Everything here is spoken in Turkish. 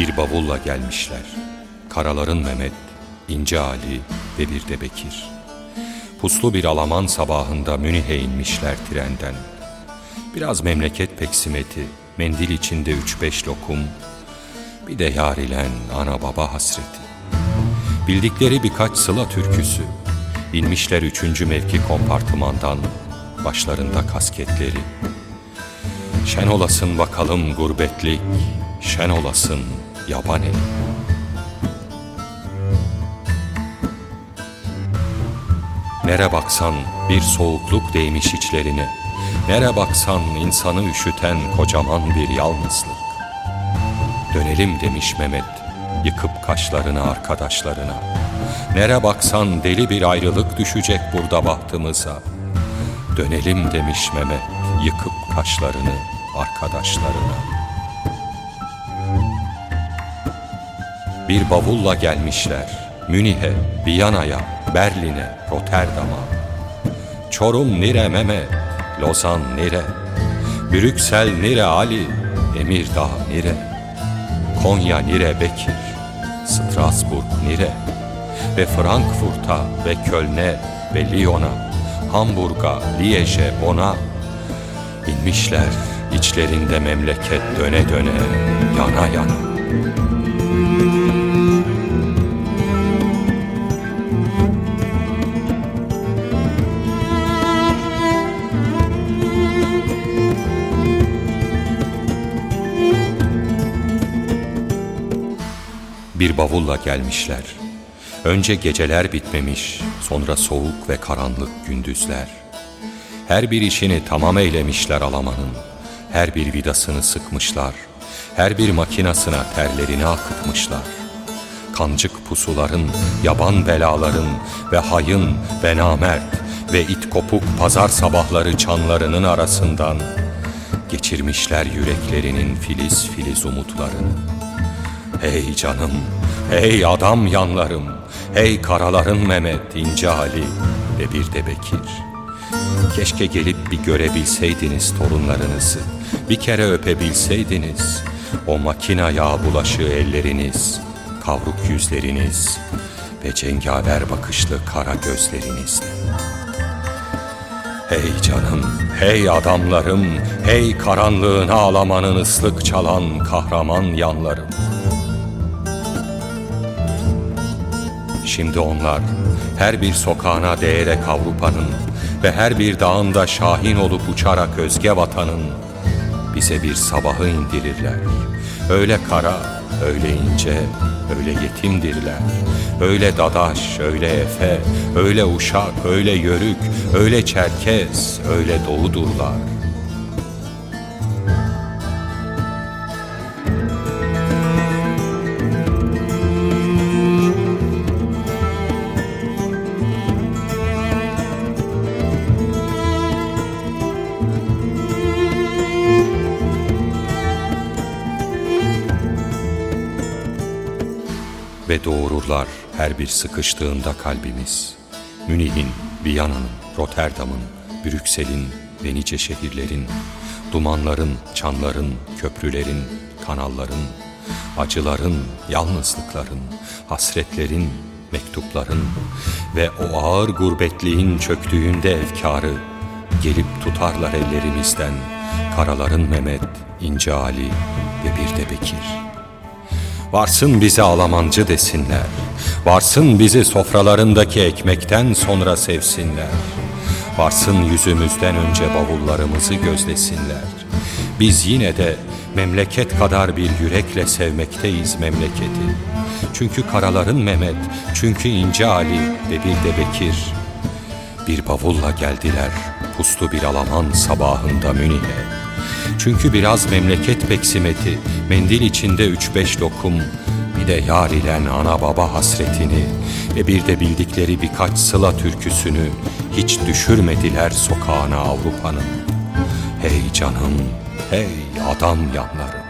Bir bavulla gelmişler. Karaların Mehmet, İnce Ali ve bir de Bekir. Puslu bir Alaman sabahında Münih'e inmişler trenden. Biraz memleket peksimeti, mendil içinde üç beş lokum, bir de yar ilen ana baba hasreti. Bildikleri birkaç sıla türküsü, inmişler üçüncü mevki kompartımandan, başlarında kasketleri. Şen olasın bakalım gurbetlik, şen olasın yaban eli. Nere baksan bir soğukluk değmiş içlerine, Nere baksan insanı üşüten kocaman bir yalnızlık. Dönelim demiş Mehmet, yıkıp kaşlarını arkadaşlarına. Nere baksan deli bir ayrılık düşecek burada bahtımıza. Dönelim demiş Mehmet, yıkıp kaşlarını arkadaşlarına. Bir bavulla gelmişler. Münih'e, Viyana'ya, Berlin'e, Rotterdam'a. Çorum nire Mehmet, Lozan nire, Brüksel nire Ali, Emirdağ nire, Konya nire Bekir, Strasbourg nire. Ve Frankfurt'a ve Köln'e ve Lyon'a, Hamburg'a, Liège'e, Bon'a inmişler. İçlerinde memleket döne döne, yana yana. Bir bavulla gelmişler. Önce geceler bitmemiş, sonra soğuk ve karanlık gündüzler. Her bir işini tamam eylemişler Alaman'ın. Her bir vidasını sıkmışlar. Her bir makinasına terlerini akıtmışlar. Kancık pusuların, yaban belaların ve hayın ve namert ve it kopuk pazar sabahları çanlarının arasından geçirmişler yüreklerinin filiz filiz umutlarını. Hey canım, hey adam yanlarım, hey karaların Mehmet, İnce Ali ve bir de Bekir. Keşke gelip bir görebilseydiniz torunlarınızı, bir kere öpebilseydiniz. O makina yağ bulaşığı elleriniz, kavruk yüzleriniz ve cengaver bakışlı kara gözlerinizle. Hey canım, hey adamlarım, hey karanlığın ağlamanın ıslık çalan kahraman yanlarım. Şimdi onlar her bir sokağına değerek Avrupa'nın ve her bir dağında şahin olup uçarak özge vatanın bize bir sabahı indirirler. Öyle kara, öyle ince, öyle yetimdirler. Öyle dadaş, öyle efe, öyle uşak, öyle yörük, öyle çerkez, öyle doğudurlar.'' Ve doğururlar her bir sıkıştığında kalbimiz. Münih'in, Viyana'nın, Rotterdam'ın, Brüksel'in ve nice şehirlerin, dumanların, çanların, köprülerin, kanalların, acıların, yalnızlıkların, hasretlerin, mektupların ve o ağır gurbetliğin çöktüğünde efkarı gelip tutarlar ellerimizden karaların Mehmet, İnce Ali ve bir de Bekir.'' Varsın bize alamancı desinler. Varsın bizi sofralarındaki ekmekten sonra sevsinler. Varsın yüzümüzden önce bavullarımızı gözlesinler. Biz yine de memleket kadar bir yürekle sevmekteyiz memleketi. Çünkü karaların Mehmet, çünkü ince Ali ve bir de Bekir. Bir bavulla geldiler puslu bir Alaman sabahında Münih'e. Çünkü biraz memleket peksimeti, mendil içinde üç beş lokum, bir de yar ilen ana baba hasretini ve bir de bildikleri birkaç sıla türküsünü hiç düşürmediler sokağına Avrupa'nın. Hey canım, hey adam yanları.